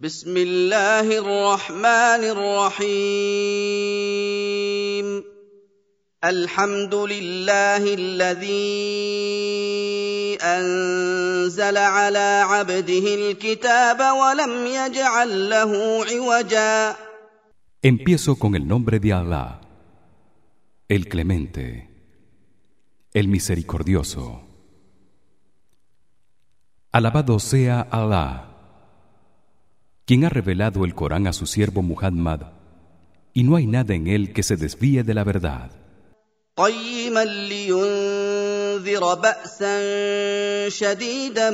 بسم الله الرحمن الرحيم الحمد لله الذي انزل على عبده الكتاب ولم يجعل له عوجا Empiezo con el nombre de Allah, el Clemente, el Misericordioso. Alabado sea Allah, quien ha revelado el Corán a su siervo Muhammad, y no hay nada en él que se desvíe de la verdad. قيما لينذر باسا شديدا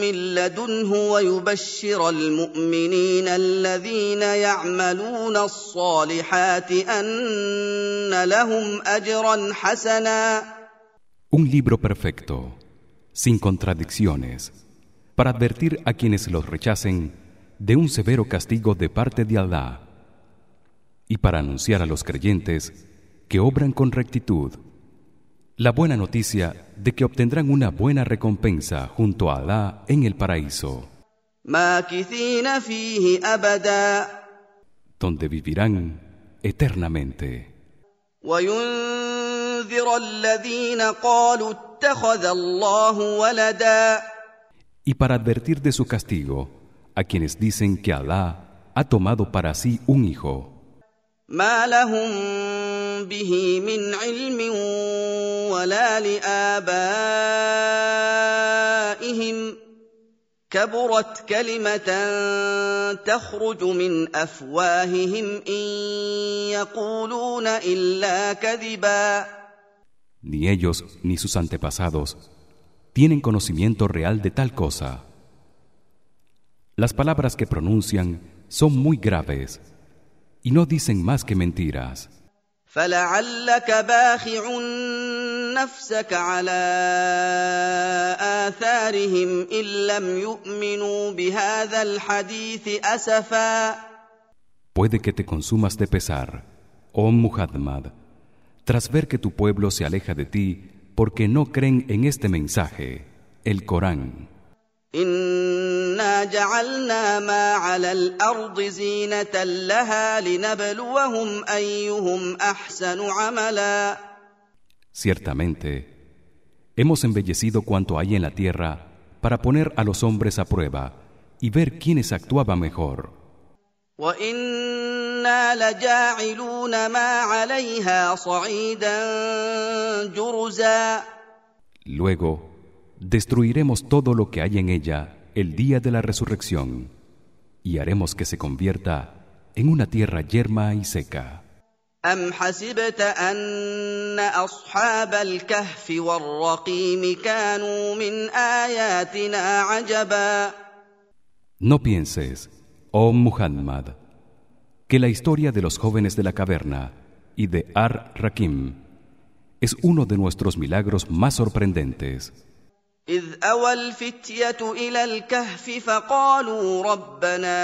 من لدنه ويبشر المؤمنين الذين يعملون الصالحات ان لهم اجرا حسنا Un libro perfecto, sin contradicciones, para advertir a quienes los rechacen de un severo castigo de parte de Alá y para anunciar a los creyentes que obran con rectitud la buena noticia de que obtendrán una buena recompensa junto a Alá en el paraíso. Donde vivirán eternamente. Y para advertir de su castigo a quienes dicen que Allah ha tomado para sí un hijo ما لهم به من علم ولا لابائهم كبرت كلمه تخرج من افواههم ان يقولون الا كذبا ni ellos ni sus antepasados tienen conocimiento real de tal cosa las palabras que pronuncian son muy graves y no dicen más que mentiras فلعلك باخع نفسك على اثارهم ان لم يؤمنوا بهذا الحديث اسفا puede que te consumas de pesar oh Muhammad tras ver que tu pueblo se aleja de ti porque no creen en este mensaje el Corán انا جعلنا ما على الارض زينه لها لنبلوهم ايهم احسن عملا ciertamente hemos embellecido cuanto hay en la tierra para poner a los hombres a prueba y ver quiénes actuaba mejor وانا لجاعلون ما عليها صعيدا جرزا luego destruiremos todo lo que hay en ella el día de la resurrección y haremos que se convierta en una tierra yerma y seca ام حسبت ان اصحاب الكهف والرقيم كانوا من اياتنا عجبا no pienses oh Muhammad que la historia de los jóvenes de la caverna y de Ar-Rakim es uno de nuestros milagros más sorprendentes إذ أوى الفتية إلى الكهف فقالوا ربنا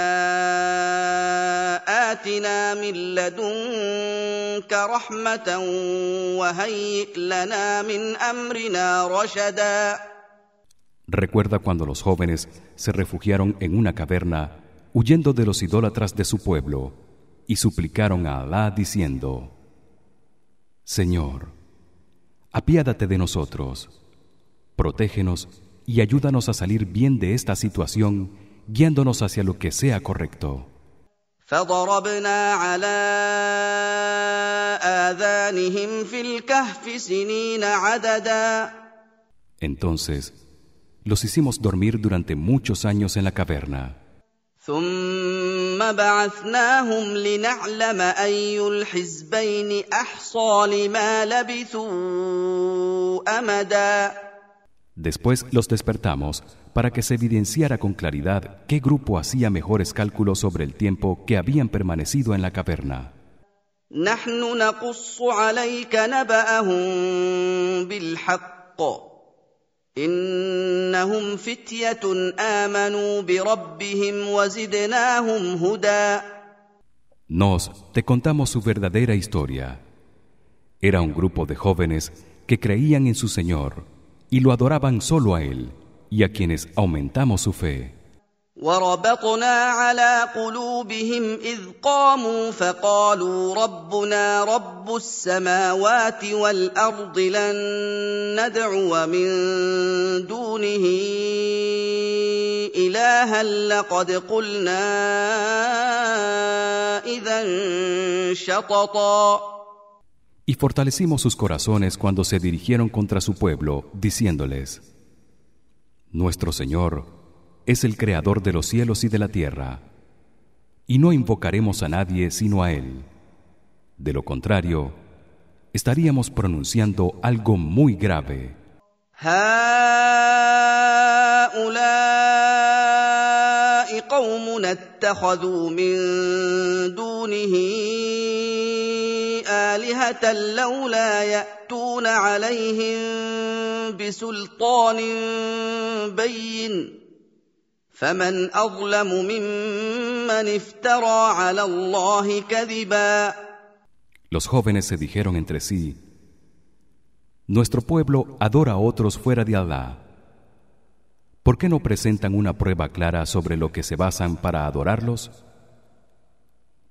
آتنا من لدنك رحمة وهيئ لنا من أمرنا رشدا Recuerda cuando los jóvenes se refugiaron en una caverna huyendo de los idólatras de su pueblo y suplicaron a Alá diciendo Señor apiádate de nosotros protégenos y ayúdanos a salir bien de esta situación guiándonos hacia lo que sea correcto فضربنا على آذانهم في الكهف سنين عددا entonces los hicimos dormir durante muchos años en la caverna ثم بعثناهم لنعلم أي الحزبين أحصى لما لبثوا أمدا Después los despertamos para que se evidenciara con claridad qué grupo hacía mejores cálculos sobre el tiempo que habían permanecido en la caverna. Nos te contamos su verdadera historia. Era un grupo de jóvenes que creían en su Señor y lo adoraban solo a él y a quienes aumentamos su fe. وربطنا على قلوبهم اذ قاموا فقالوا ربنا رب السماوات والارض لن ندعو من دونه الها لقد قلنا اذا شططا y fortalecimos sus corazones cuando se dirigieron contra su pueblo, diciéndoles: Nuestro Señor es el creador de los cielos y de la tierra, y no invocaremos a nadie sino a él. De lo contrario, estaríamos pronunciando algo muy grave. آلهة لولا يأتون عليهم بسلطان بين فمن أظلم ممن افترى على الله كذبا Los jóvenes se dijeron entre sí Nuestro pueblo adora a otros fuera de Allah. ¿Por qué no presentan una prueba clara sobre lo que se basan para adorarlos?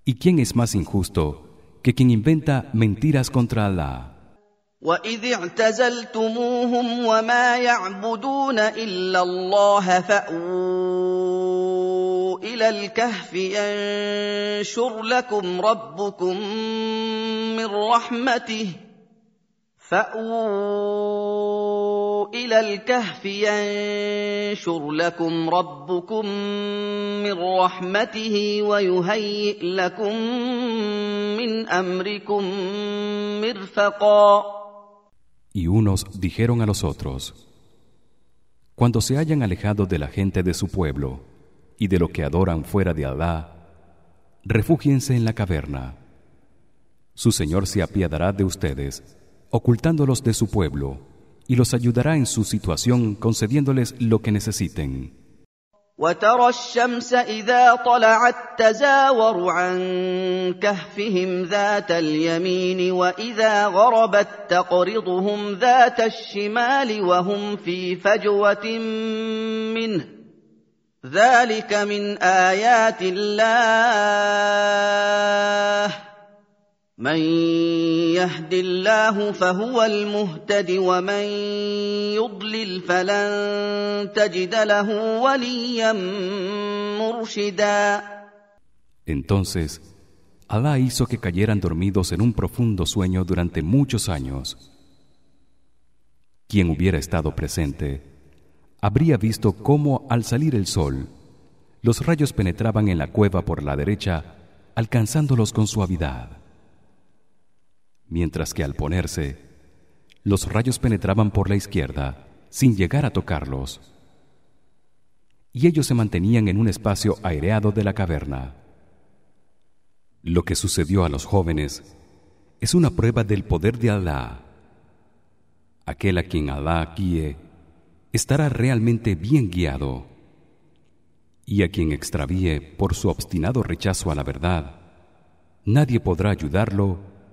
¿Y quién es más injusto que quien inventa mentiras contra Allah. وإذ اعتزلتموهم وما يعبدون إلا الله فأووا إلى الكهف ينشر لكم ربكم من رحمته فأووا إلى الكهف ينشر لكم ربكم من رحمته ويهيئ لكم من أمركم مرفقا Y unos dijeron a los otros Cuando se hayan alejado de la gente de su pueblo y de lo que adoran fuera de Allah refúgiense en la caverna Su Señor se apiadará de ustedes ocultándolos de su pueblo y los ayudará en su situación concediéndoles lo que necesiten. وترى الشمس إذا طلعت تزاور عن كهفهم ذات اليمين وإذا غربت تقرضهم ذات الشمال وهم في فجوة منه ذلك من آيات الله من يهد الله فهو المهتد ومن يضلل فلن تجد له وليا مرشدا Entonces Allah hizo que cayeran dormidos en un profundo sueño durante muchos años. Quien hubiera estado presente habría visto cómo al salir el sol los rayos penetraban en la cueva por la derecha alcanzándolos con suavidad mientras que al ponerse los rayos penetraban por la izquierda sin llegar a tocarlos. Y ellos se mantenían en un espacio aireado de la caverna. Lo que sucedió a los jóvenes es una prueba del poder de Allah aquel a quien Allah guíe estará realmente bien guiado. Y a quien extravíe por su obstinado rechazo a la verdad nadie podrá ayudarlo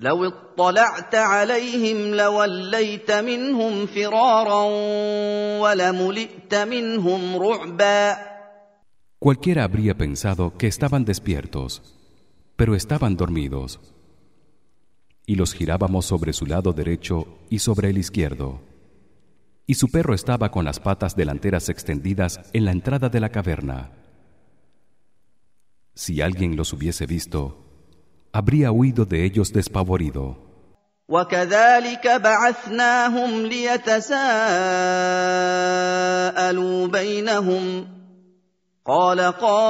لو اطلعت عليهم لوليت منهم فرارا ولملئت منهم رعبا Cualquiera habría pensado que estaban despiertos, pero estaban dormidos. Y los girábamos sobre su lado derecho y sobre el izquierdo. Y su perro estaba con las patas delanteras extendidas en la entrada de la caverna. Si alguien los hubiese visto, habría huido de ellos despavorido. وكذلك بعثناهم ليتساءلوا بينهم قال قائل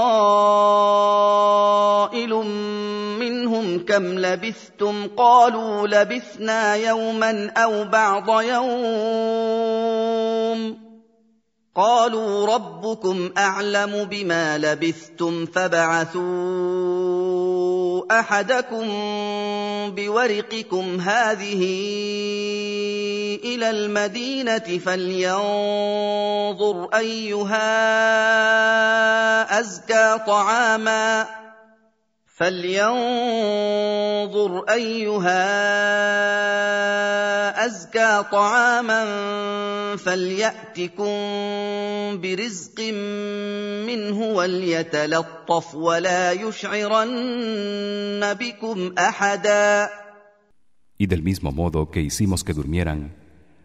منهم كم لبثتم قالوا لبثنا يوما أو بعض يوم قالوا ربكم اعلم بما لبثتم فابعثوا أحدكم بورقكم هذه إلى المدينة فلينظر أيها أزكى طعاما فلينظر ايها ازكى طعاما فلياتكم برزق منه وليتلطف ولا يشعرن بكم احدا Y del mismo modo que hicimos que durmieran,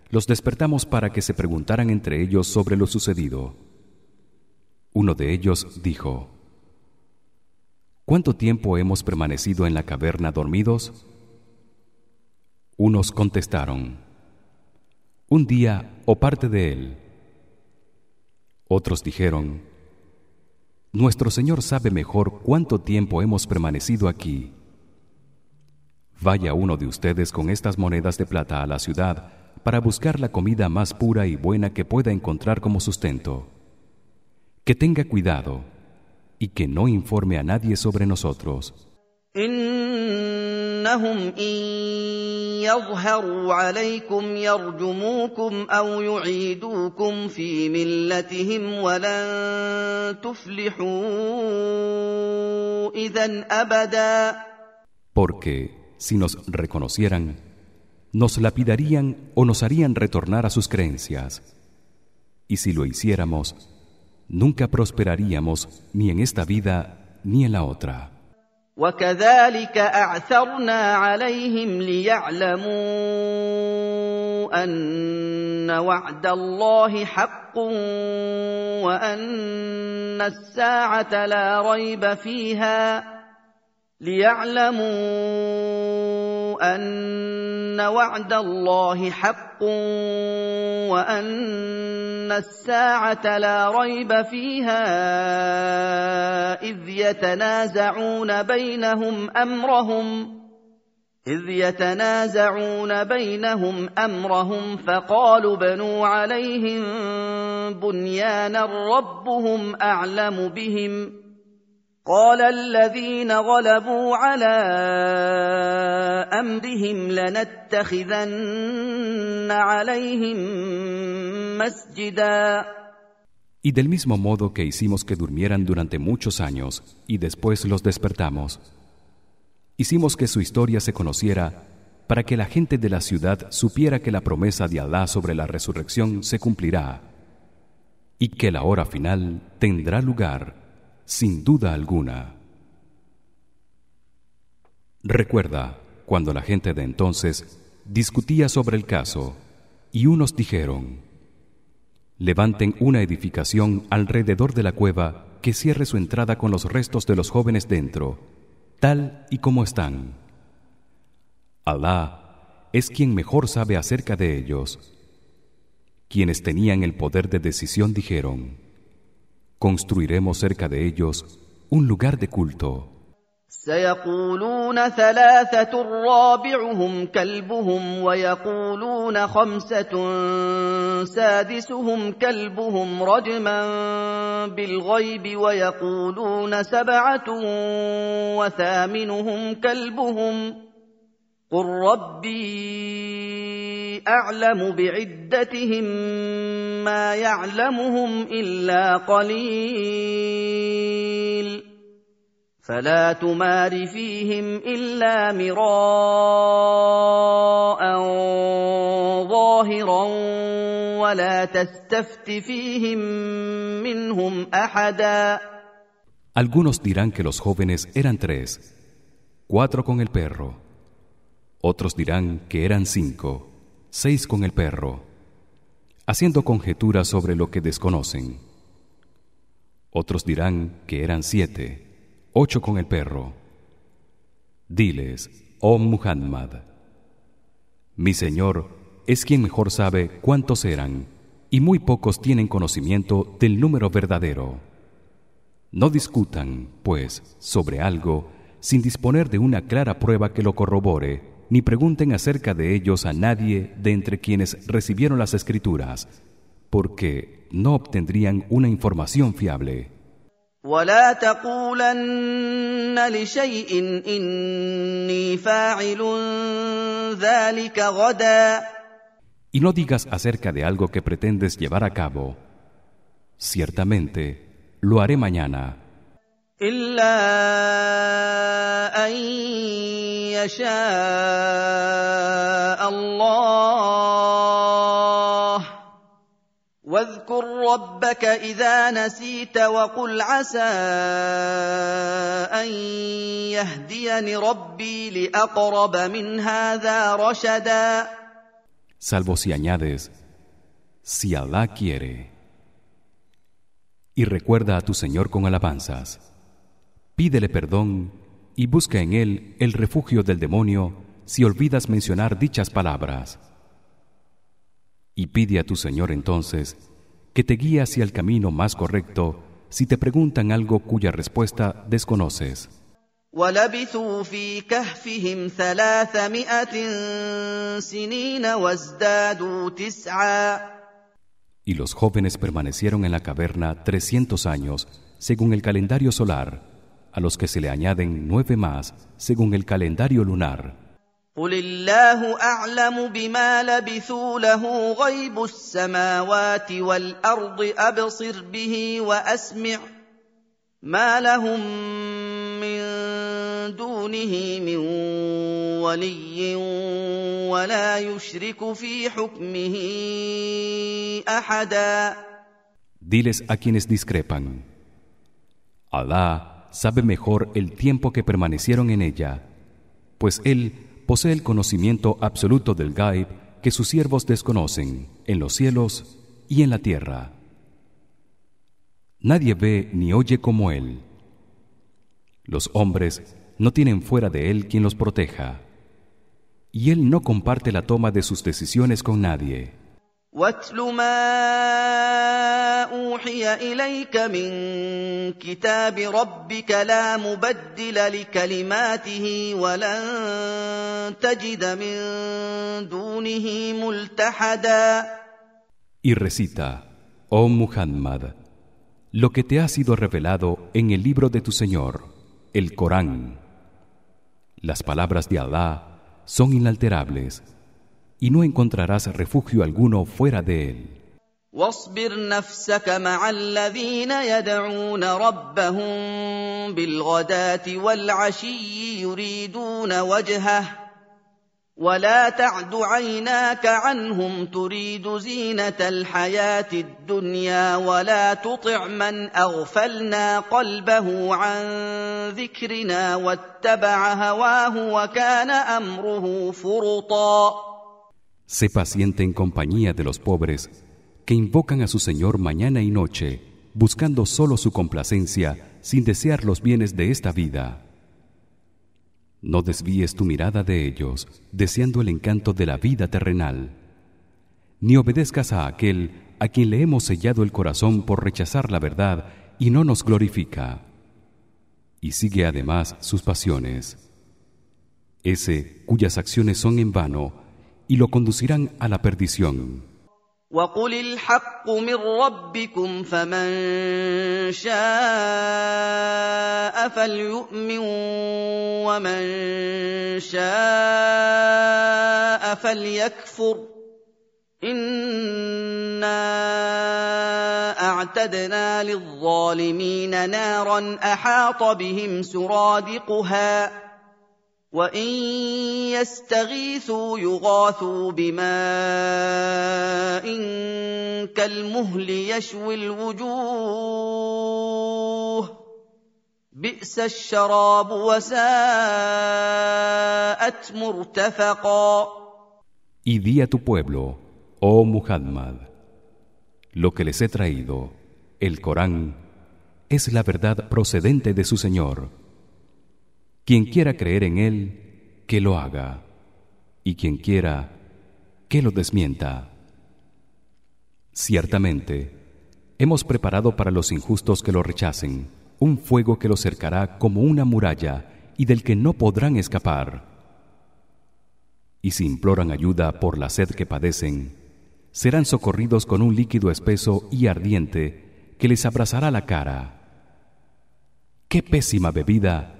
los despertamos para que se preguntaran entre ellos sobre lo sucedido. Uno de ellos dijo: ¿Cuánto tiempo hemos permanecido en la caverna dormidos? Unos contestaron: Un día o parte de él. Otros dijeron: Nuestro Señor sabe mejor cuánto tiempo hemos permanecido aquí. Vaya uno de ustedes con estas monedas de plata a la ciudad para buscar la comida más pura y buena que pueda encontrar como sustento. Que tenga cuidado y que no informe a nadie sobre nosotros. انهم ان يظهروا عليكم يرجموكم او يعيدوكم في ملتهم ولن تفلحوا اذا ابدا Porque si nos reconocieran nos lapidarían o nos harían retornar a sus creencias. Y si lo hiciéramos nunca prosperaríamos ni en esta vida ni en la otra. وكذلك اعثرنا عليهم ليعلموا ان وعد الله حق وان الساعه لا ريب فيها ليعلموا أن وعد الله حق وأن الساعة لا ريب فيها إذ يتنازعون بينهم أمرهم إذ يتنازعون بينهم أمرهم فقالوا بنوا عليهم بنيانا ربهم أعلم بهم ۖ قال الذين غلبوا على امرهم لنتخذن عليهم مسجدا Y del mismo modo que hicimos que durmieran durante muchos años y después los despertamos, hicimos que su historia se conociera para que la gente de la ciudad supiera que la promesa de Alá sobre la resurrección se cumplirá y que la hora final tendrá lugar sin duda alguna. Recuerda cuando la gente de entonces discutía sobre el caso y unos dijeron: Levanten una edificación alrededor de la cueva que cierre su entrada con los restos de los jóvenes dentro, tal y como están. Alá es quien mejor sabe acerca de ellos. Quienes tenían el poder de decisión dijeron: construiremos cerca de ellos un lugar de culto. سيقولون ثلاثة رابعهم كلبهم ويقولون خمسة سادسهم كلبهم رجما بالغيب ويقولون سبعة وثامنهم كلبهم قل ربي اعلم بعدتهم ما يعلمهم الا قليل فلا تمار فيهم الا مراء ظاهرا ولا تستفت فيهم منهم احدا Algunos dirán que los jóvenes eran tres, cuatro con el perro Otros dirán que eran cinco, seis con el perro, haciendo conjeturas sobre lo que desconocen. Otros dirán que eran siete, ocho con el perro. Diles, oh Muhammad, mi Señor es quien mejor sabe cuántos eran, y muy pocos tienen conocimiento del número verdadero. No discutan, pues, sobre algo sin disponer de una clara prueba que lo corrobore ni pregunten acerca de ellos a nadie de entre quienes recibieron las escrituras porque no obtendrían una información fiable ولا تقولن لشيء إني فاعل ذلك غدا Y no digas acerca de algo que pretendes llevar a cabo. Ciertamente, lo haré mañana. إلا أن يشاء الله واذكر ربك إذا نسيت وقل عسى أن يهديني ربي لأقرب من هذا رشدا Salvo si añades, si Allah quiere. Y recuerda a tu Señor con alabanzas. Pídele perdón y busca en él el refugio del demonio si olvidas mencionar dichas palabras. Y pide a tu Señor entonces que te guíe hacia el camino más correcto si te preguntan algo cuya respuesta desconoces. ولبثوا في كهفهم ثلاثمائة سنين وازدادوا تسعا Y los jóvenes permanecieron en la caverna trescientos años según el calendario solar, a los que se le añaden nueve más según el calendario lunar. قل الله أعلم بما لبثوا له غيب السماوات والأرض أبصر به وأسمع ما لهم من دونه من ولي ولا يشرك في حكمه أحدا Diles a quienes discrepan. Alá sabe mejor el tiempo que permanecieron en ella, pues él posee el conocimiento absoluto del Gaib que sus siervos desconocen en los cielos y en la tierra. Nadie ve ni oye como él. Los hombres no tienen fuera de él quien los proteja, y él no comparte la toma de sus decisiones con nadie. واتل ما اوحي اليك من كتاب ربك لا مبدل لكلماته ولن تجد من دونه ملتحدا Y recita, oh Muhammad, lo que te ha sido revelado en el libro de tu Señor, el Corán. Las palabras de Allah son inalterables Y no encontrarás refugio alguno fuera de él. واصبر نفسك مع الذين يدعون ربهم بالغداة والعشي يريدون وجهه ولا تعد عيناك عنهم تريد زينة الحياة الدنيا ولا تطع من أغفلنا قلبه عن ذكرنا واتبع هواه وكان أمره فرطا Sé paciente en compañía de los pobres que invocan a su Señor mañana y noche, buscando solo su complacencia sin desear los bienes de esta vida. No desvíes tu mirada de ellos, deseando el encanto de la vida terrenal, ni obedezcas a aquel a quien le hemos sellado el corazón por rechazar la verdad y no nos glorifica. Y sigue además sus pasiones. Ese cuyas acciones son en vano y lo conducirán a la perdición. وقل الحق من ربكم فمن شاء فليؤمن ومن شاء فليكفر انا اعتدنا للظالمين نارا احاط بهم سرادقها وان يستغيثوا يغاثوا بماء كالمهل يشوي الوجوه بئس الشراب وساءت مرتفقا Y di a tu pueblo, oh Muhammad, lo que les he traído, el Corán, es la verdad procedente de su Señor. Quien quiera creer en él, que lo haga, y quien quiera, que lo desmienta. Ciertamente, hemos preparado para los injustos que lo rechacen un fuego que los cercará como una muralla y del que no podrán escapar. Y si imploran ayuda por la sed que padecen, serán socorridos con un líquido espeso y ardiente que les abrazará la cara. qué pésima bebida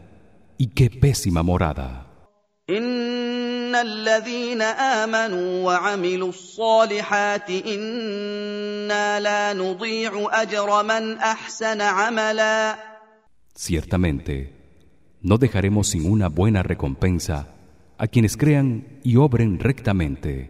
y qué pésima morada ان الذين امنوا وعملوا الصالحات انا لا نضيع اجر من احسن عملا Ciertamente, no dejaremos sin una buena recompensa a quienes crean y obren rectamente.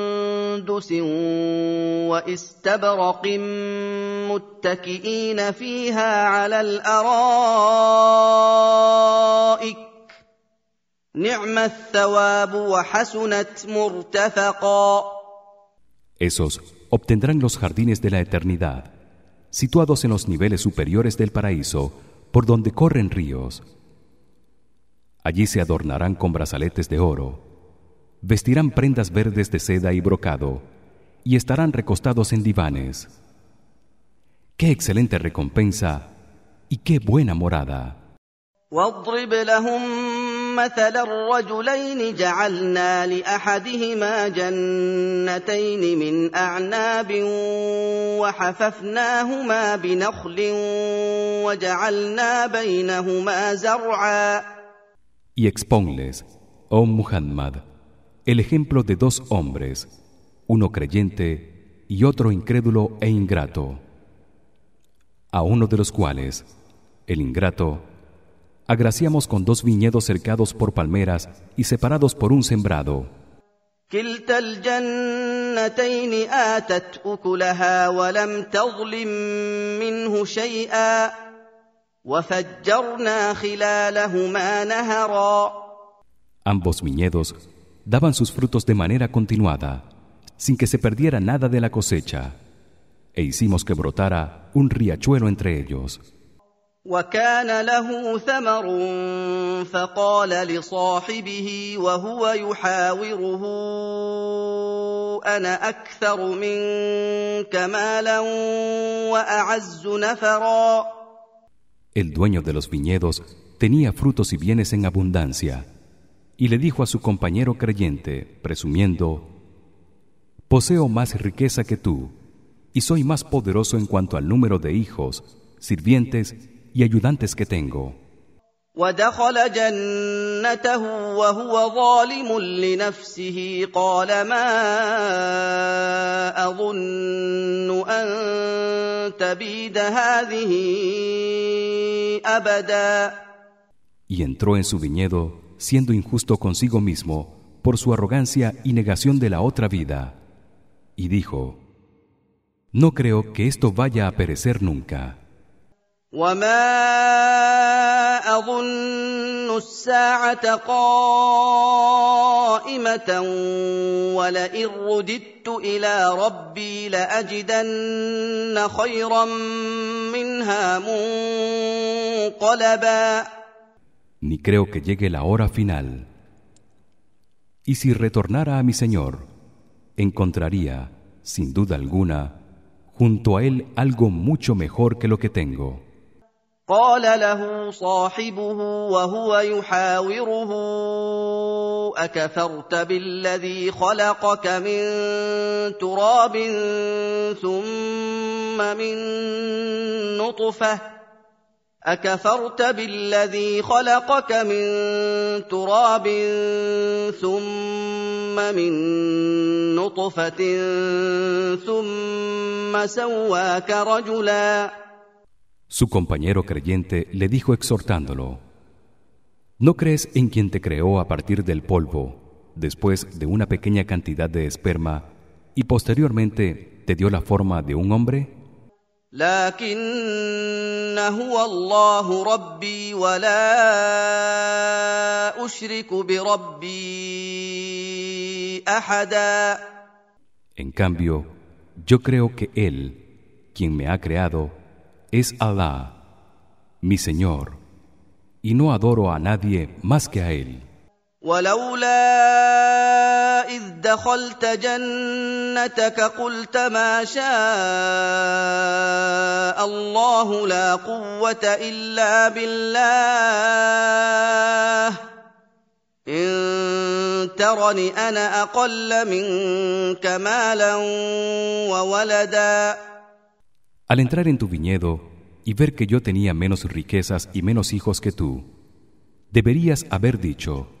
واستبرق متكئين فيها على الارائك نعم الثواب وحسنت مرتفقا Esos obtendrán los jardines de la eternidad, situados en los niveles superiores del paraíso, por donde corren ríos. Allí se adornarán con brazaletes de oro, vestirán prendas verdes de seda y brocado, y estarán recostados en divanes. Qué excelente recompensa y qué buena morada. واضرب لهم مثل الرجلين جعلنا لاحدهما جنتين من اعناب وحففناهما بنخل وجعلنا بينهما زرعا Y exponles, oh Muhammad, el ejemplo de dos hombres, uno creyente y otro incrédulo e ingrato, a uno de los cuales el ingrato agraciamos con dos viñedos cercados por palmeras y separados por un sembrado. Ambos viñedos daban sus frutos de manera continuada, sin que se perdiera nada de la cosecha, e hicimos que brotara un riachuelo entre ellos. وكان له ثمر فقال لصاحبه وهو يحاوره انا اكثر منك مالا واعز نفرا El dueño de los viñedos tenía frutos y bienes en abundancia, y le dijo a su compañero creyente, presumiendo: Poseo más riqueza que tú, y soy más poderoso en cuanto al número de hijos, sirvientes y ayudantes que tengo. ودخل جنته وهو ظالم لنفسه قال ما اظن ان تبيد هذه ابدا Y entró en su viñedo, siendo injusto consigo mismo por su arrogancia y negación de la otra vida, y dijo: No creo que esto vaya a perecer nunca Ni creo que llegue la hora final. Y si retornara a mi Señor, encontraría, sin duda alguna, junto a él algo mucho mejor que lo que tengo. قال له صاحبه وهو يحاوره اكفرت بالذي خلقك من تراب ثم من نطفه اكفرت بالذي خلقك من تراب ثم من نطفه ثم سواك رجلا Su compañero creyente le dijo exhortándolo: ¿No crees en quien te creó a partir del polvo, después de una pequeña cantidad de esperma y posteriormente te dio la forma de un hombre? لكن هو الله ربي ولا اشرك بربي احدا En cambio, yo creo que él, quien me ha creado, es Alá, mi Señor, y no adoro a nadie más que a él. ولولا اذ دخلت جنتك قلت ما شاء الله لا قوه الا بالله ان ترني أنا أقل منك مالا وولدا Al entrar en tu viñedo y ver que yo tenía menos riquezas y menos hijos que tú, deberías haber dicho: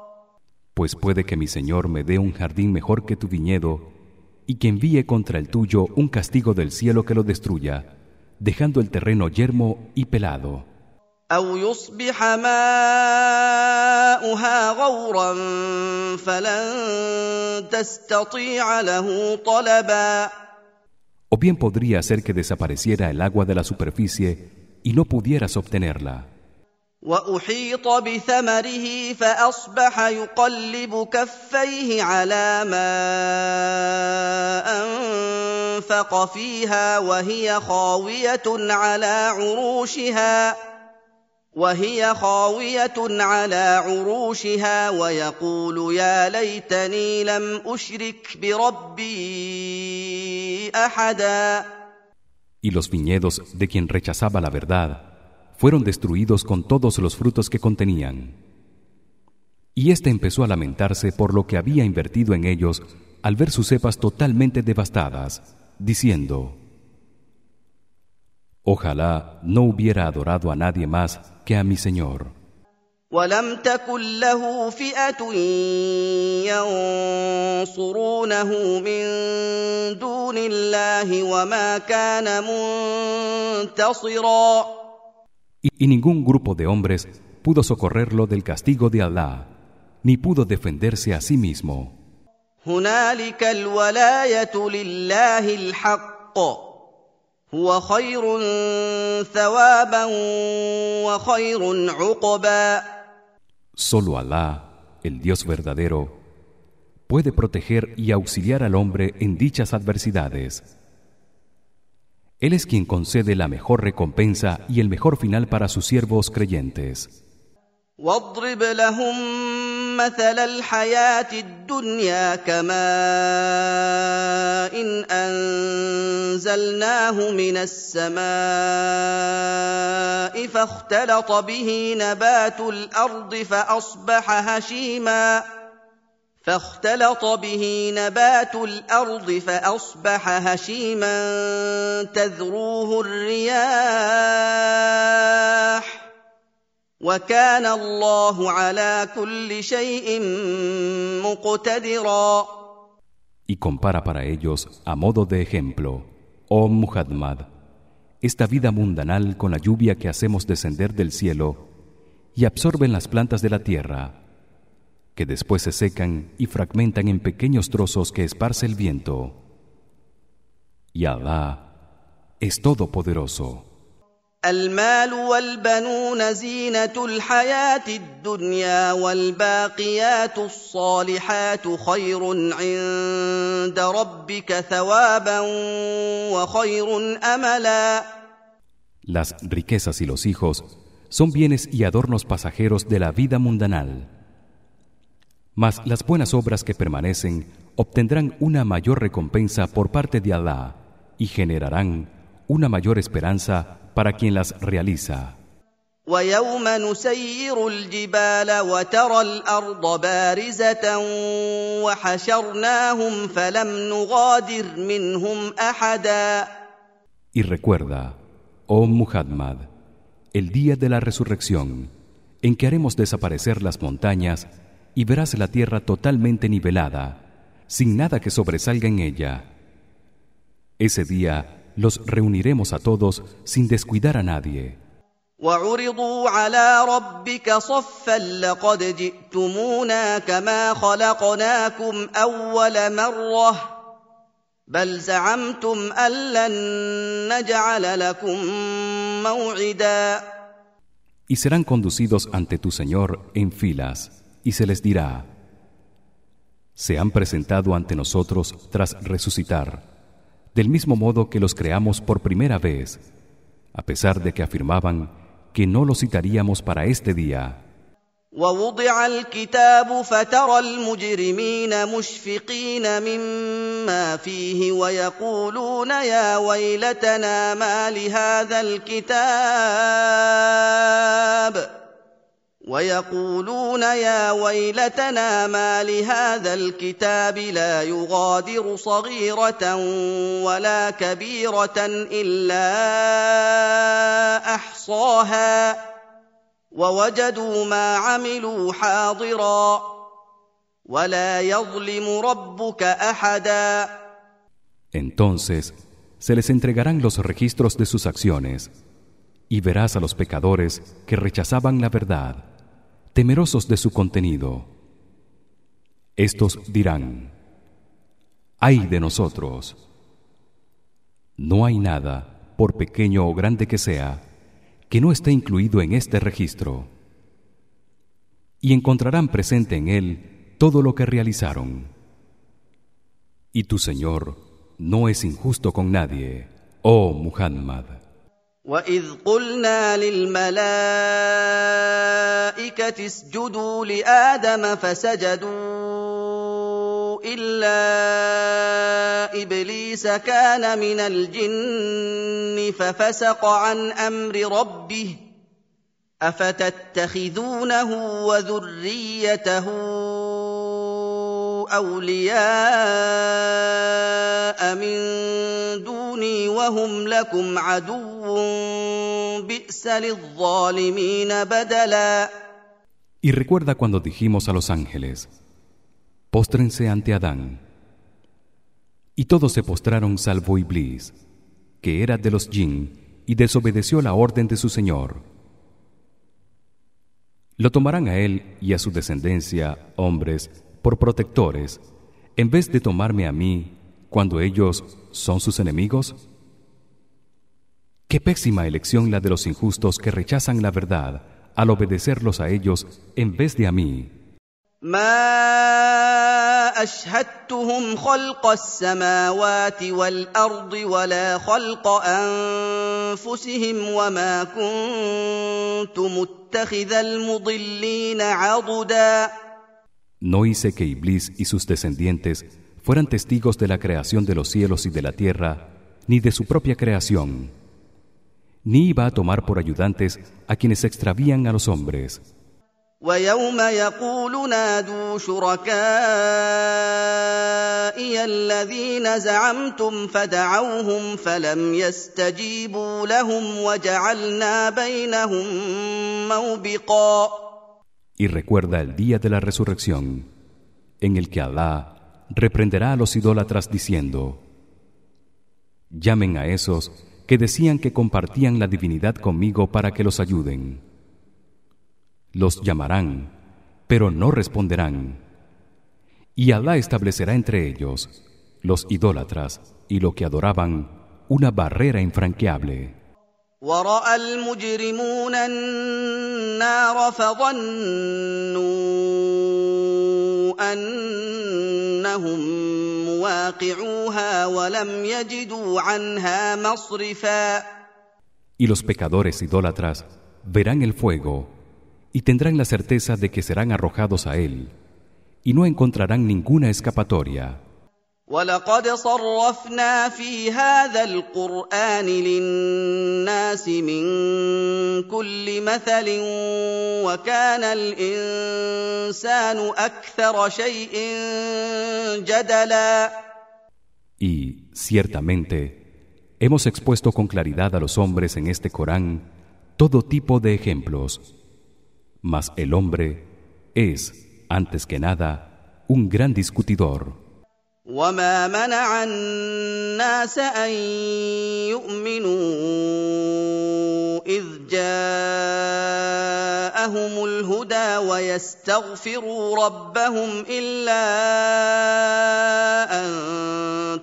Pues puede que mi Señor me dé un jardín mejor que tu viñedo y que envíe contra el tuyo un castigo del cielo que lo destruya, dejando el terreno yermo y pelado. او يصبح ماؤها غورا فلن تستطيع له طلبا O bien podría ser que desapareciera el agua de la superficie y no pudieras obtenerla. وأحيط بثمره فأصبح يقلب كفيه على ما أنفق فيها وهي خاوية على عروشها وهي خاوية على عروشها ويقول يا ليتني لم أشرك بربي أحدا. Y los viñedos de quien rechazaba la verdad fueron destruidos con todos los frutos que contenían. Y éste empezó a lamentarse por lo que había invertido en ellos al ver sus cepas totalmente devastadas, diciendo: Ojalá no hubiera adorado a nadie más que a mi Señor. ولم تكن له فئه ينصرونه من دون الله وما كان منتصرا y ningún grupo de hombres pudo socorrerlo del castigo de Alá ni pudo defenderse a sí mismo. Solo Alá, el Dios verdadero, puede proteger y auxiliar al hombre en dichas adversidades. Él es quien concede la mejor recompensa y el mejor final para sus siervos creyentes. واضرب لهم مثل الحياه الدنيا كماء إن انزلناه من السماء فاختلط به نبات الارض فاصبح هشيما فاختلط به نبات الأرض فاصبح هشيما تذروه الرياح وكان الله على كل شيء مقتدرا Y compara para ellos a modo de ejemplo, oh Muhammad, esta vida mundanal con la lluvia que hacemos descender del cielo y absorben las plantas de la tierra, que después se secan y fragmentan en pequeños trozos que esparce el viento. Y Allah es todopoderoso. المال والبنون زينه الحياه الدنيا والباقيات الصالحات خير عند ربك ثوابا وخير املا Las riquezas y los hijos son bienes y adornos pasajeros de la vida mundanal. Mas las buenas obras que permanecen obtendrán una mayor recompensa por parte de Allah y generarán una mayor esperanza para quien las realiza. ويوم نسير الجبال وترى الارض بارزه وحشرناهم فلم نغادر منهم احدا Y recuerda, oh Muhammad, el día de la resurrección, en que haremos desaparecer las montañas y verás la tierra totalmente nivelada, sin nada que sobresalga en ella. Ese día los reuniremos a todos sin descuidar a nadie. وعرضوا على ربك صفا لقد جئتمونا كما خلقناكم اول مره بل زعمتم ان لن نجعل لكم موعدا Y serán conducidos ante tu Señor en filas y se les dirá Se han presentado ante nosotros tras resucitar del mismo modo que los creamos por primera vez a pesar de que afirmaban que no los citaríamos para este día ووضع الكتاب فترى المجرمين مشفقين مما فيه ويقولون يا ويلتنا ما لهذا الكتاب ويقولون يا ويلتنا ما لهذا الكتاب لا يغادر صغيرة ولا كبيرة إلا أحصاها ووجدوا ما عملوا حاضرا ولا يظلم ربك أحدا. Entonces se les entregarán los registros de sus acciones y verás a los pecadores que rechazaban la verdad. Temerosos de su contenido. Estos dirán ay de nosotros. No hay nada por pequeño o grande que sea que no esté incluido en este registro. Y encontrarán presente en él todo lo que realizaron. Y tu señor no es injusto con nadie oh Muhammad واذ قلنا للملائكه اسجدوا لادم فسجدوا الا ابليس كان من الجن ففسق عن أمر ربه افتتخذونه وذريته اولياء من دوني وهم لكم عدو بئس للظالمين بدلا Y recuerda cuando dijimos a los ángeles Póstrense ante Adán Y todos se postraron salvo Iblis que era de los jinn y desobedeció la orden de su Señor Lo tomarán a él y a su descendencia hombres por protectores en vez de tomarme a mí cuando ellos son sus enemigos? Qué pésima elección la de los injustos que rechazan la verdad al obedecerlos a ellos en vez de a mí. ما اشهدتهم خلق السماوات والارض ولا خلق انفسهم وما كنت متخذ المضلين عضدا No hice que Iblis y sus descendientes fueran testigos de la creación de los cielos y de la tierra ni de su propia creación ni iba a tomar por ayudantes a quienes extravían a los hombres ويوم يقول نادوا شركائي الذين زعمتم فدعوهم فلم يستجيبوا لهم وجعلنا بينهم موبقا Y recuerda el día de la resurrección en el que Alá reprenderá a los idólatras diciendo Llamen a esos que decían que compartían la divinidad conmigo para que los ayuden. Los llamarán pero no responderán. Y Alá establecerá entre ellos los idólatras y lo que adoraban una barrera infranqueable وراى المجرمون النار فظنوا انهم مواقعوها ولم يجدوا عنها مصرفا y los pecadores idólatras verán el fuego y tendrán la certeza de que serán arrojados a él y no encontrarán ninguna escapatoria ولقد صرفنا في هذا القران للناس من كل مثل وكان الانسان اكثر شيء جدلا y ciertamente hemos expuesto con claridad a los hombres en este Corán todo tipo de ejemplos mas el hombre es antes que nada un gran discutidor وما منع الناس ان يؤمنوا اذ جاءهم الهدى ويستغفروا ربهم الا ان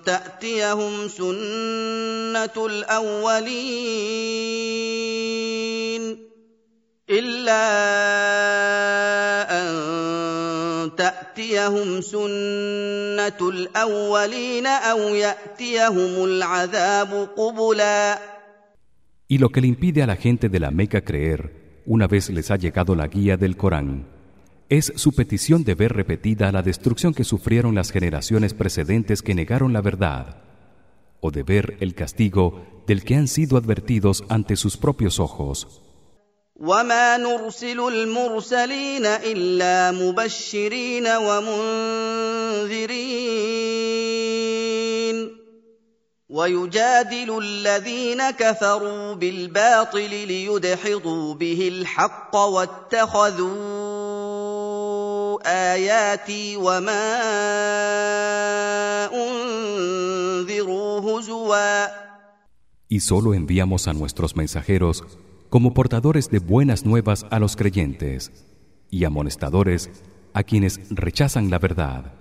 تاتيهم سنه الاولين الا ان تاتيهم سنه الاولين او ياتيهم العذاب قبلا Y lo que le impide a la gente de la Meca creer, una vez les ha llegado la guía del Corán, es su petición de ver repetida la destrucción que sufrieron las generaciones precedentes que negaron la verdad, o de ver el castigo del que han sido advertidos ante sus propios ojos. وما نرسل المرسلين الا مبشرين ومنذرين ويجادل الذين كفروا بالباطل ليدحضوا به الحق واتخذوا اياتي وما انذروا هزوا Y solo enviamos a nuestros mensajeros como portadores de buenas nuevas a los creyentes y amonestadores a quienes rechazan la verdad.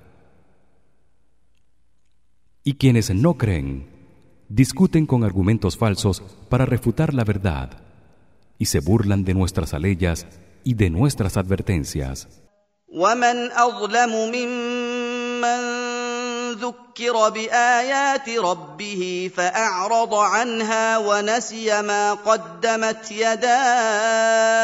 Y quienes no creen discuten con argumentos falsos para refutar la verdad y se burlan de nuestras aleyas y de nuestras advertencias. ذكر بايات ربه فاعرض عنها ونسي ما قدمت يداه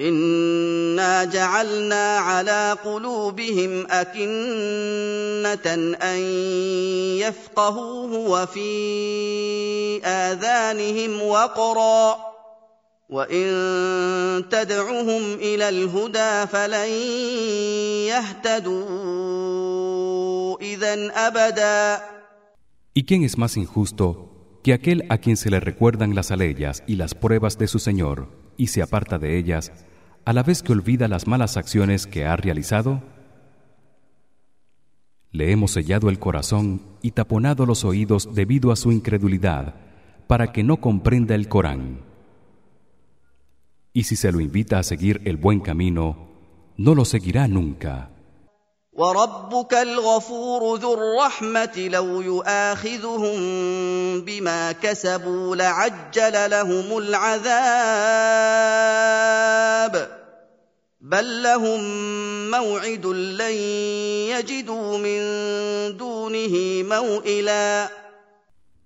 انا جعلنا على قلوبهم اكنه ان يفقهوه وفي اذانهم وقرا وان تدعهم الى الهدى فلن يهتدوا اذا ابدا ¿Y quién es más injusto que aquel a quien se le recuerdan las aleyas y las pruebas de su Señor y se aparta de ellas a la vez que olvida las malas acciones que ha realizado? Le hemos sellado el corazón y taponado los oídos debido a su incredulidad para que no comprenda el Corán. Y si se lo invita a seguir el buen camino, no lo seguirá nunca. وربك الغفور ذو الرحمة لو يؤاخذهم بما كسبوا لعجل لهم العذاب بل لهم موعد لن يجدوا من دونه موئلا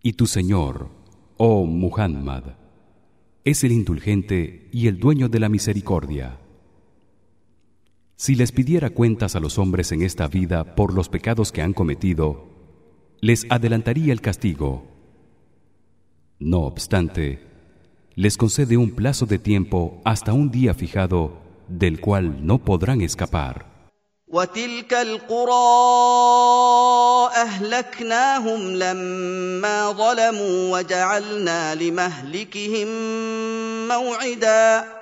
Y tu Señor, oh Muhammad, es el indulgente y el dueño de la misericordia. Si les pidiera cuentas a los hombres en esta vida por los pecados que han cometido, les adelantaría el castigo. No obstante, les concede un plazo de tiempo hasta un día fijado del cual no podrán escapar. وتلك القرى اهلكناهم لما ظلموا وجعلنا لمهلكهم موعدا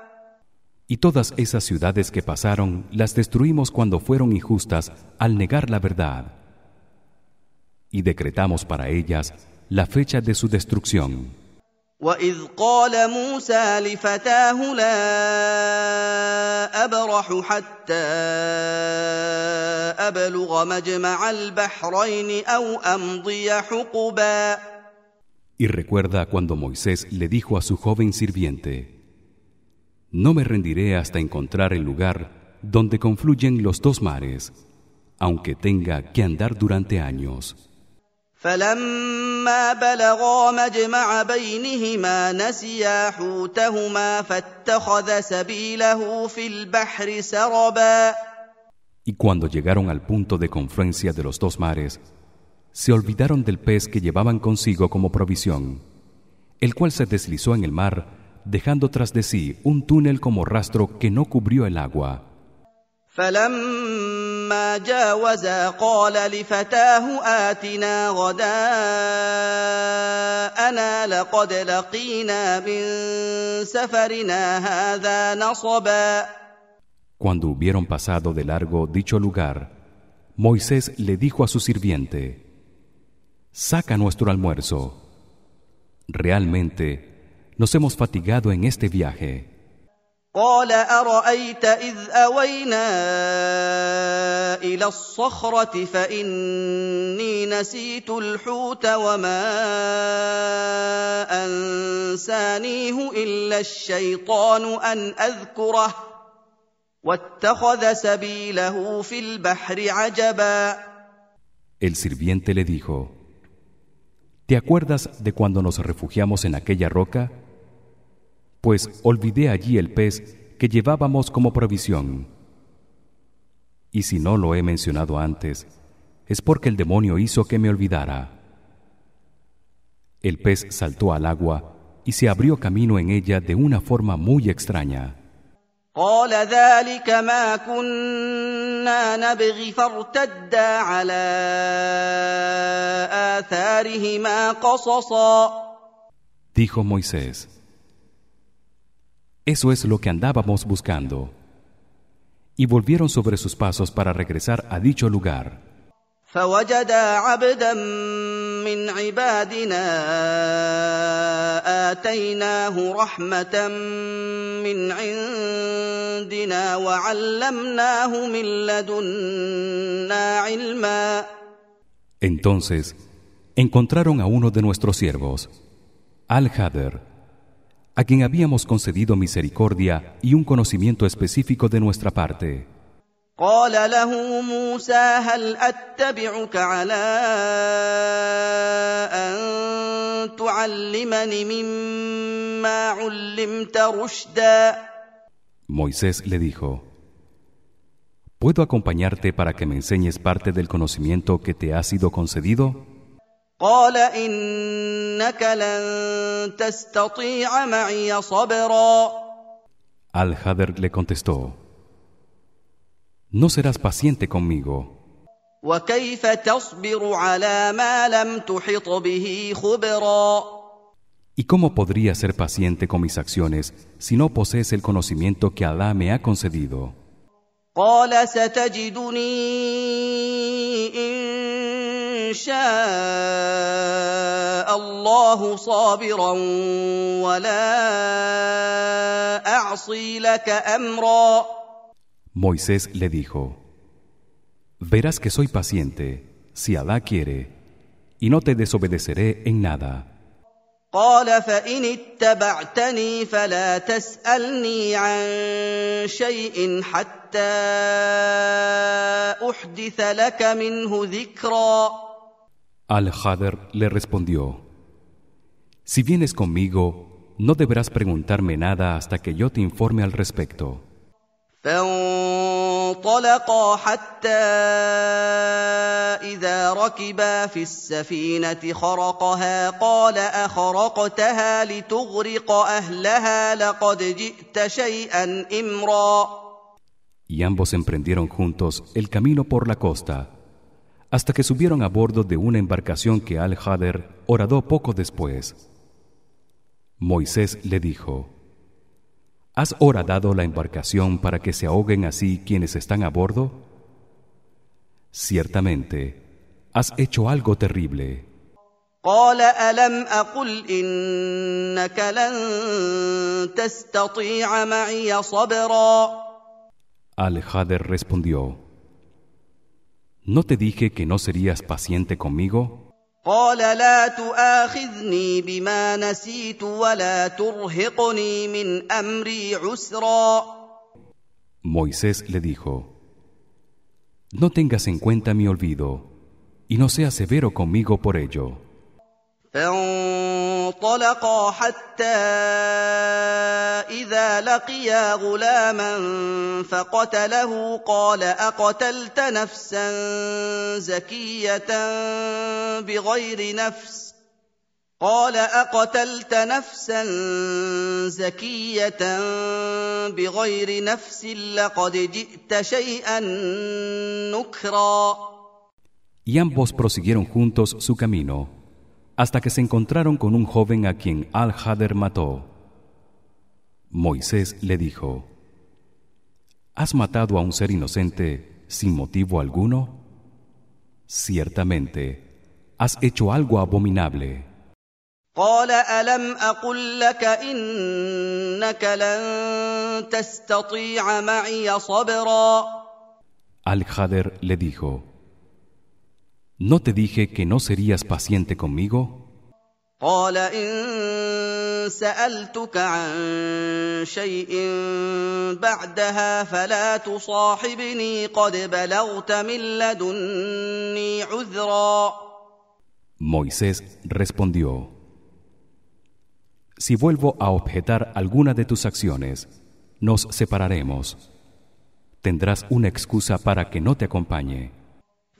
Y todas esas ciudades que pasaron las destruimos cuando fueron injustas al negar la verdad. Y decretamos para ellas la fecha de su destrucción. واذ قال موسى لفتاه لا ابرح حتى ابلغ مجمع البحرين او امضي حقبا Y recuerda cuando Moisés le dijo a su joven sirviente No me rendiré hasta encontrar el lugar donde confluyen los dos mares aunque tenga que andar durante años فلما بلغا مجمع بينهما نسيا حوتهما فاتخذ سبيله في البحر سربا Y cuando llegaron al punto de confluencia de los dos mares, se olvidaron del pez que llevaban consigo como provisión, el cual se deslizó en el mar, dejando tras de sí un túnel como rastro que no cubrió el agua. فلما جاوزا قال لفتاه آتنا غداءنا لقد لقينا من سفرنا هذا نصبا Cuando hubieron pasado de largo dicho lugar, Moisés le dijo a su sirviente Saca nuestro almuerzo realmente nos hemos fatigado en este viaje قال أرأيت إذ أوينا إلى الصخرة فإني نسيت الحوت وما أنسانيه إلا الشيطان أن أذكره واتخذ سبيله في البحر عجبا El sirviente le dijo ¿Te acuerdas de cuando nos refugiamos en aquella roca? Pues olvidé allí el pez que llevábamos como provisión. Y si no lo he mencionado antes, es porque el demonio hizo que me olvidara. El pez saltó al agua y se abrió camino en ella de una forma muy extraña. Dijo Moisés eso es lo que andábamos buscando. Y volvieron sobre sus pasos para regresar a dicho lugar. Entonces encontraron a uno de nuestros siervos, Al-Hader, a quien habíamos concedido misericordia y un conocimiento específico de nuestra parte. Moisés le dijo ¿Puedo acompañarte para que me enseñes parte del conocimiento que te ha sido concedido? قال انك لن تستطيع معي صبرا Al-Hader le contestó No serás paciente conmigo وكيف تصبر على ما لم تحط به خبرا ¿Y cómo podría ser paciente con mis acciones si no posees el conocimiento que Alá me ha concedido? قال ستجدني شاء الله صابرا ولا اعصي لك امرا Moisés le dijo Verás que soy paciente si Alá quiere y no te desobedeceré en nada قال فان اتبعتني فلا تسالني عن شيء حتى احدث لك منه ذكرا Al-Hader le respondió Si vienes conmigo no deberás preguntarme nada hasta que yo te informe al respecto فانطلقا حتى اذا ركبا في السفينه خرقها قال اخرقتها لتغرق اهلها لقد جئت شيئا امرا Y ambos emprendieron juntos el camino por la costa hasta que subieron a bordo de una embarcación que Al-Hader horadó poco después. Moisés le dijo: ¿Has horadado la embarcación para que se ahoguen así quienes están a bordo? Ciertamente, has hecho algo terrible. Al-Hader respondió: ¿No te dije que no serías paciente conmigo? Moisés le dijo No tengas en cuenta mi olvido y no seas severo conmigo por ello فانطلقا حتى إذا لقيا غلاما فقتله قال أقتلت نفسا زكية بغير نفس؟ قال أقتلت نفسا زكية بغير نفس لقد جئت شيئا نكرا. Y ambos prosiguieron juntos su camino. hasta que se encontraron con un joven a quien Al-Hader mató. Moisés le dijo: ¿Has matado a un ser inocente sin motivo alguno? Ciertamente has hecho algo abominable. قال الم اقل لك انك لن تستطيع معي صبرا Al-Hader le dijo ¿No te dije que no serías paciente conmigo? قال ان سالتك عن شيء بعدها فلا تصاحبني قد بلغت من لدني عذرا Moisés respondió Si vuelvo a objetar alguna de tus acciones, nos separaremos. Tendrás una excusa para que no te acompañe.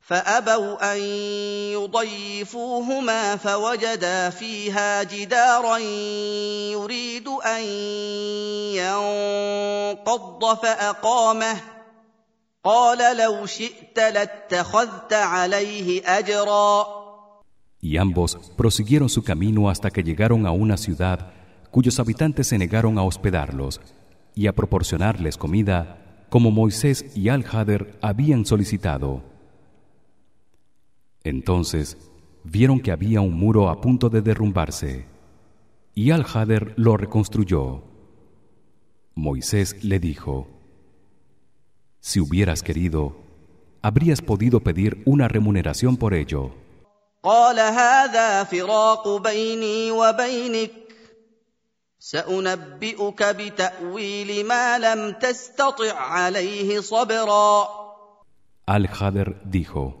فابوا ان يضيفوهما فوجدا فيها جدارا يريد ان ينقض فاقامه قال لو شئت لاتخذت عليه اجرا Y ambos prosiguieron su camino hasta que llegaron a una ciudad cuyos habitantes se negaron a hospedarlos y a proporcionarles comida como Moisés y Al-Hader habían solicitado. Entonces vieron que había un muro a punto de derrumbarse y Al-Hader lo reconstruyó. Moisés le dijo: Si hubieras querido, habrías podido pedir una remuneración por ello. Al-Hader dijo: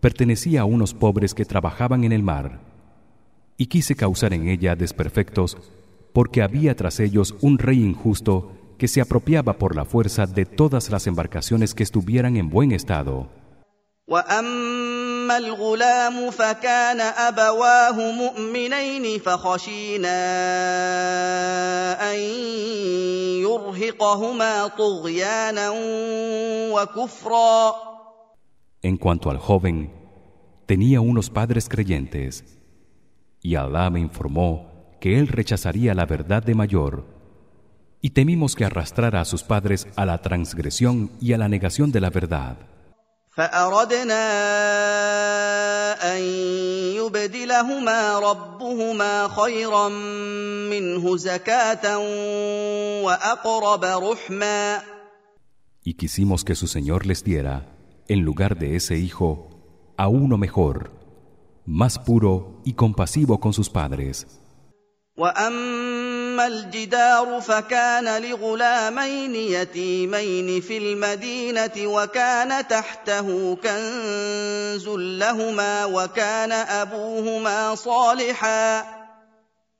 pertenecía a unos pobres que trabajaban en el mar, y quise causar en ella desperfectos porque había tras ellos un rey injusto que se apropiaba por la fuerza de todas las embarcaciones que estuvieran en buen estado. واما الغلام فكان ابواه مؤمنين فخشينا ان يرهقهما طغيانا وكفرا En cuanto al joven, tenía unos padres creyentes, y Alá me informó que él rechazaría la verdad de mayor, y temimos que arrastrara a sus padres a la transgresión y a la negación de la verdad. فاردنا ان يبدلهما ربهما خيرا منه زكاه واقرب رحما Y quisimos que su Señor les diera, en lugar de ese hijo, a uno mejor, más puro y compasivo con sus padres. واما الجدار فكان لغلامين يتيمين في المدينه وكان تحته كنز لهما وكان ابوهما صالحا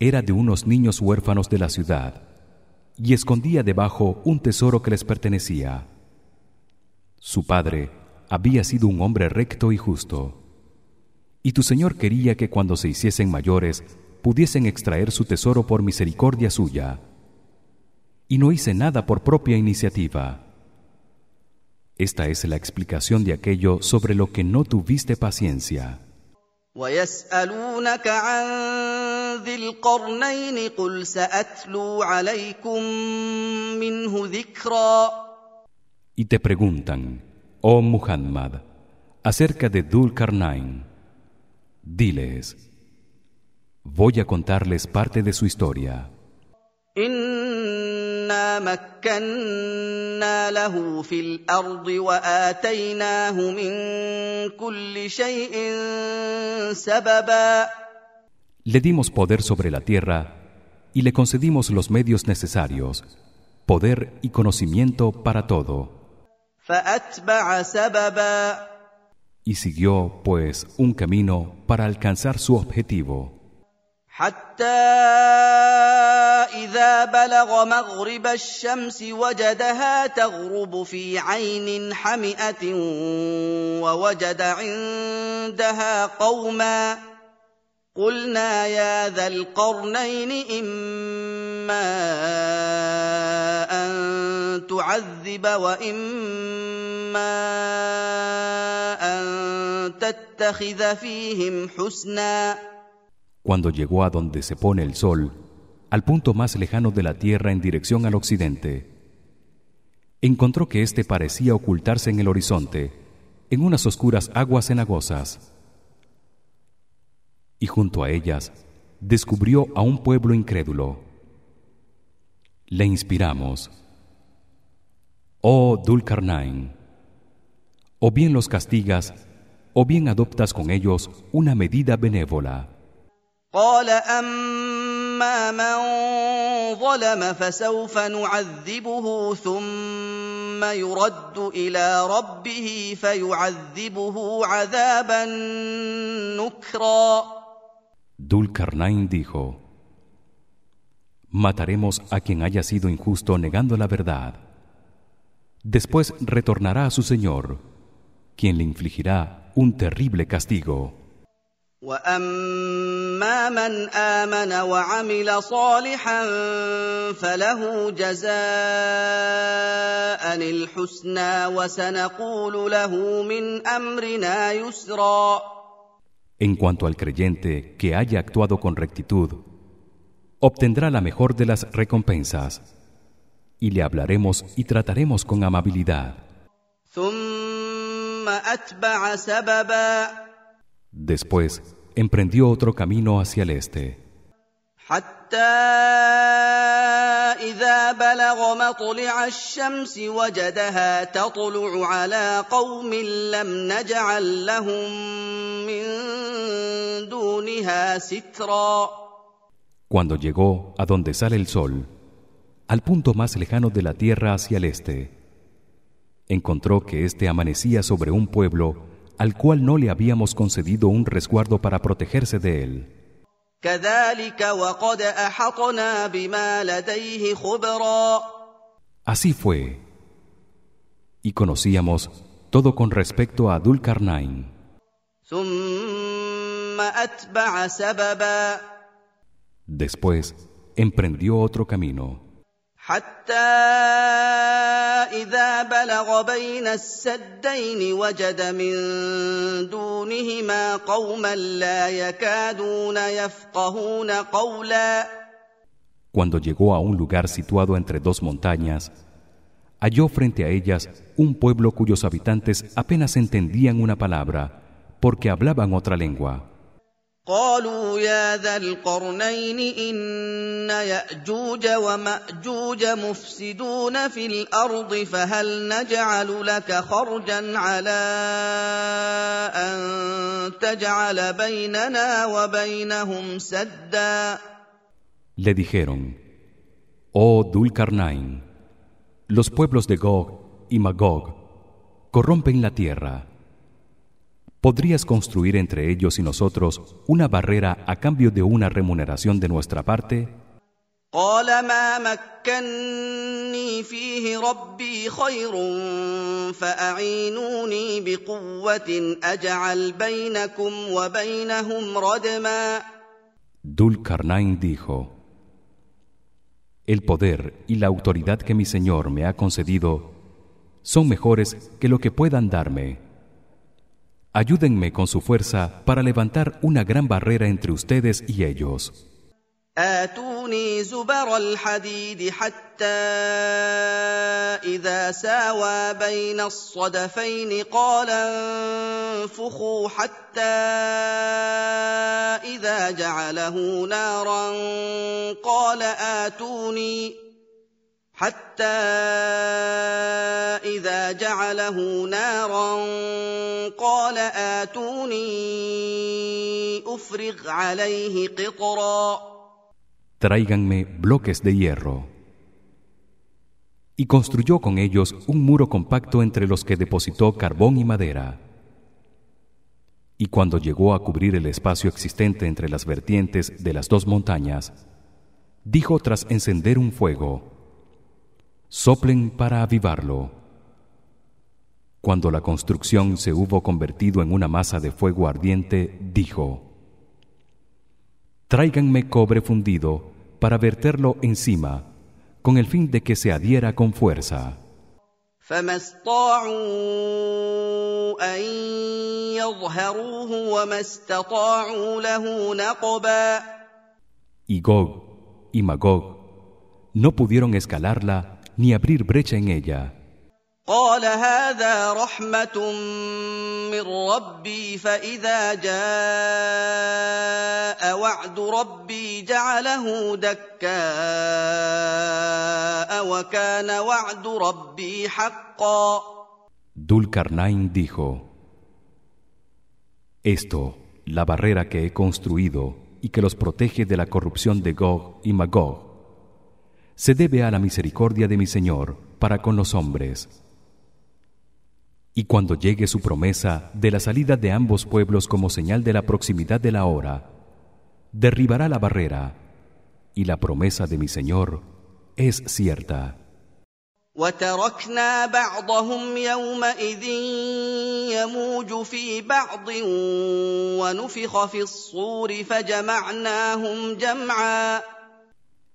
era de unos niños huérfanos de la ciudad y escondía debajo un tesoro que les pertenecía. Su padre había sido un hombre recto y justo. Y tu Señor quería que cuando se hiciesen mayores pudiesen extraer su tesoro por misericordia suya. Y no hice nada por propia iniciativa. Esta es la explicación de aquello sobre lo que no tuviste paciencia. ويسالونك عن ذي القرنين قل ساتلو عليكم منه ذكرا Y te preguntan, oh Muhammad, acerca de Dul Karnain. Diles: Voy a contarles parte de su historia. Le dimos poder sobre la tierra y le concedimos los medios necesarios, poder y conocimiento para todo. Y siguió pues un camino para alcanzar su objetivo. حتى إذا بلغ مغرب الشمس وجدها تغرب في عين حمئة ووجد عندها قوما قلنا يا ذا القرنين إما أن تعذب وإما أن تتخذ فيهم حسنا Cuando llegó a donde se pone el sol, al punto más lejano de la tierra en dirección al occidente, encontró que éste parecía ocultarse en el horizonte, en unas oscuras aguas cenagosas. Y junto a ellas descubrió a un pueblo incrédulo. Le inspiramos: Oh Dulcarnain, o bien los castigas o bien adoptas con ellos una medida benévola. قال اما من ظلم فسوف نعذبه ثم يرد الى ربه فيعذبه عذابا نكرا Dulcarnain dijo Mataremos a quien haya sido injusto negando la verdad Después retornará a su Señor quien le infligirá un terrible castigo واما من امن وعمل صالحا فله جزاء الحسنى وسنقول له من امرنا يسرا En cuanto al creyente que haya actuado con rectitud obtendrá la mejor de las recompensas y le hablaremos y trataremos con amabilidad ثم اتبع سببا Después emprendió otro camino hacia el este. حتى إذا بلغ مطلع الشمس وجدها تطلع على قوم لم نجعل لهم من دونها سترا Cuando llegó a donde sale el sol, al punto más lejano de la tierra hacia el este, encontró que éste amanecía sobre un pueblo al cual no le habíamos concedido un resguardo para protegerse de él. Así fue. Y conocíamos todo con respecto a Dulcarnain. Después emprendió otro camino. حتى اذا بلغ بين السدين وجد من دونهما قوما لا يكادون يفقهون قولا Cuando llegó a un lugar situado entre dos montañas, halló frente a ellas un pueblo cuyos habitantes apenas entendían una palabra, porque hablaban otra lengua. قالوا يا ذا القرنين إن يأجوج ومأجوج مفسدون في الأرض فهل نجعل لك خرجا على أن تجعل بيننا وبينهم سدا؟ Le dijeron Oh Dulcarnain los pueblos de Gog y Magog corrompen la tierra ¿Podrías construir entre ellos y nosotros una barrera a cambio de una remuneración de nuestra parte? Dulcarnain dijo El poder y la autoridad que mi Señor me ha concedido son mejores que lo que puedan darme Ayúdenme con su fuerza para levantar una gran barrera entre ustedes y ellos. اتوني زبر الحديد حتى اذا ساوى بين الصدفين قال انفخوا حتى اذا جعله نارا قال اتوني حتى اذا جعله نارا قال اتوني افرغ عليه قطرا tráiganme bloques de hierro. Y construyó con ellos un muro compacto entre los que depositó carbón y madera. Y cuando llegó a cubrir el espacio existente entre las vertientes de las dos montañas, dijo tras encender un fuego: Soplen para avivarlo. Cuando la construcción se hubo convertido en una masa de fuego ardiente, dijo: Tráiganme cobre fundido para verterlo encima con el fin de que se adhiera con fuerza. Y Gog y Magog no pudieron escalarla ni abrir brecha en ella. قال هذا رحمة من ربي فإذا جاء وعد ربي جعله دكاء وكان وعد ربي حقا Dulcarnain dijo Esto, la barrera que he construido y que los protege de la corrupción de Gog y Magog, se debe a la misericordia de mi Señor para con los hombres. Y cuando llegue su promesa de la salida de ambos pueblos como señal de la proximidad de la hora, derribará la barrera, y la promesa de mi Señor es cierta.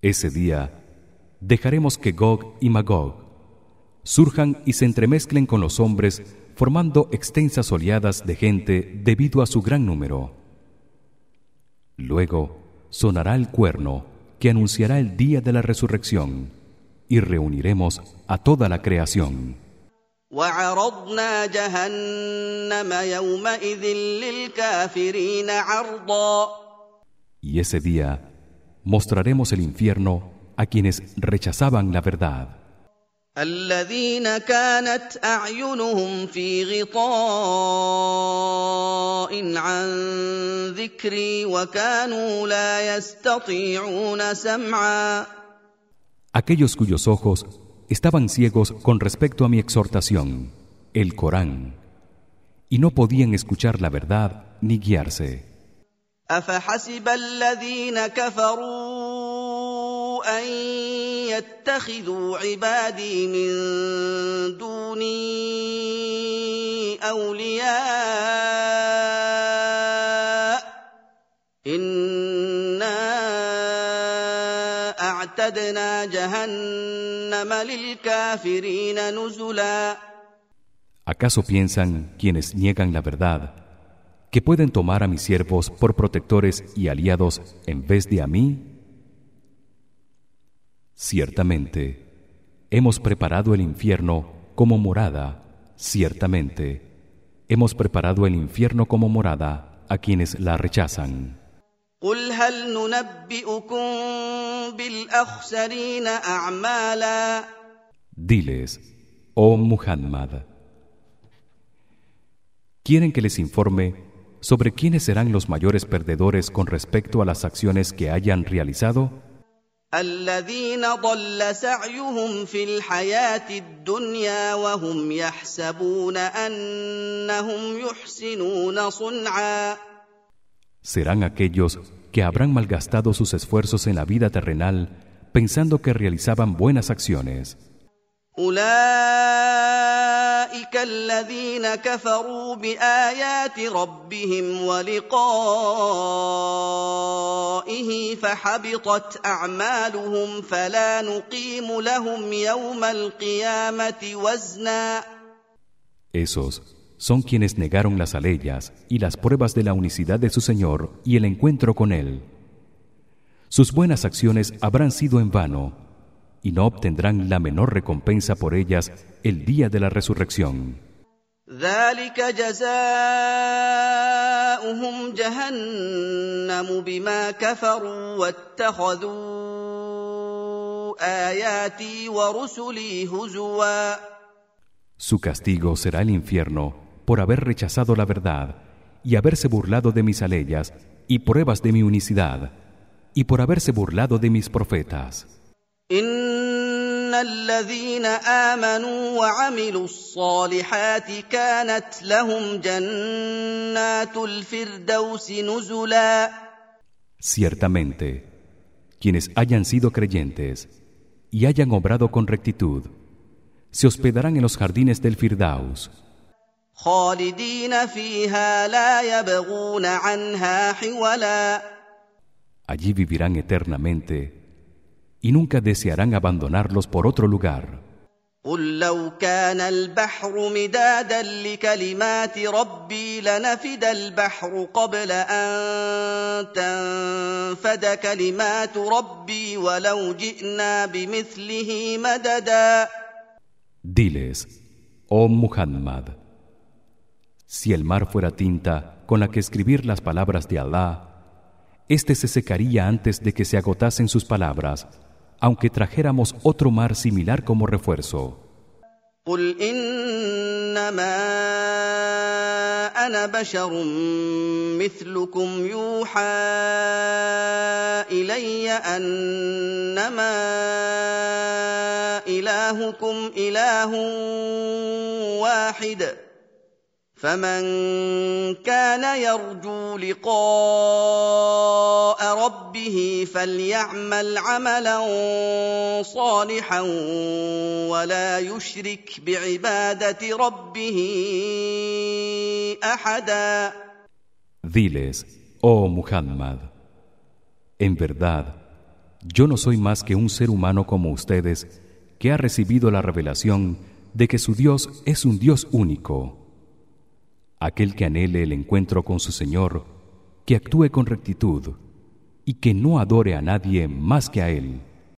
Ese día dejaremos que Gog y Magog surjan y se entremezclen con los hombres formando extensas oleadas de gente debido a su gran número. Luego sonará el cuerno que anunciará el día de la resurrección y reuniremos a toda la creación. Y ese día mostraremos el infierno a quienes rechazaban la verdad. الذين كانت اعينهم في غطاء عن ذكري وكانوا لا يستطيعون سمعا aquellos cuyos ojos estaban ciegos con respecto a mi exhortación el Corán y no podían escuchar la verdad ni guiarse أفحسب الذين كفروا أن يتخذوا عبادي من دوني أولياء إنا أعتدنا جهنم للكافرين نزلا. ¿Acaso piensan quienes niegan la verdad que pueden tomar a mis siervos por protectores y aliados en vez de a mí? Ciertamente hemos preparado el infierno como morada, ciertamente hemos preparado el infierno como morada a quienes la rechazan. Diles, oh Muhammad, ¿quieren que les informe sobre quiénes serán los mayores perdedores con respecto a las acciones que hayan realizado? Serán aquellos que habrán malgastado sus esfuerzos en la vida terrenal pensando que realizaban buenas acciones. اولئك الذين كفروا بايات ربهم ولقائه فحبطت اعمالهم فلا نقيم لهم يوم القيامه وزنا Esos son quienes negaron las aleyas y las pruebas de la unicidad de su Señor y el encuentro con él. sus buenas acciones habrán sido en vano y no obtendrán la menor recompensa por ellas el día de la resurrección ذلك جزاؤهم جهنم بما كفروا واتخذوا آياتي ورسلي هزوا Su castigo será el infierno por haber rechazado la verdad y haberse burlado de mis aleyas y pruebas de mi unicidad y por haberse burlado de mis profetas. ان الذين امنوا وعملوا الصالحات كانت لهم جنات الفردوس نزلا Ciertamente, quienes hayan sido creyentes y hayan obrado con rectitud, se hospedarán en los jardines del Firdaus, خالدين فيها لا يبغون عنها حولا allí vivirán eternamente y nunca desearán abandonarlos por otro lugar. قل لو كان البحر مدادا لكلمات ربي لنفد البحر قبل ان تنفد كلمات ربي ولو جئنا بمثله مددا Diles, oh Muhammad, si el mar fuera tinta con la que escribir las palabras de Allah, éste se secaría antes de que se agotasen sus palabras aunque trajéramos otro mar similar como refuerzo. قل انما انا بشر مثلكم يوحى الي انما الهكم اله واحد فمن كان يرجو لقاء ربه فليعمل عملا صالحا ولا يشرك بعباده ربه احدا Diles, oh Muhammad, en verdad, yo no soy más que un ser humano como ustedes que ha recibido la revelación de que su Dios es un Dios único. aquel que anhele el encuentro con su Señor, que actúe con rectitud y que no adore a nadie más que a él.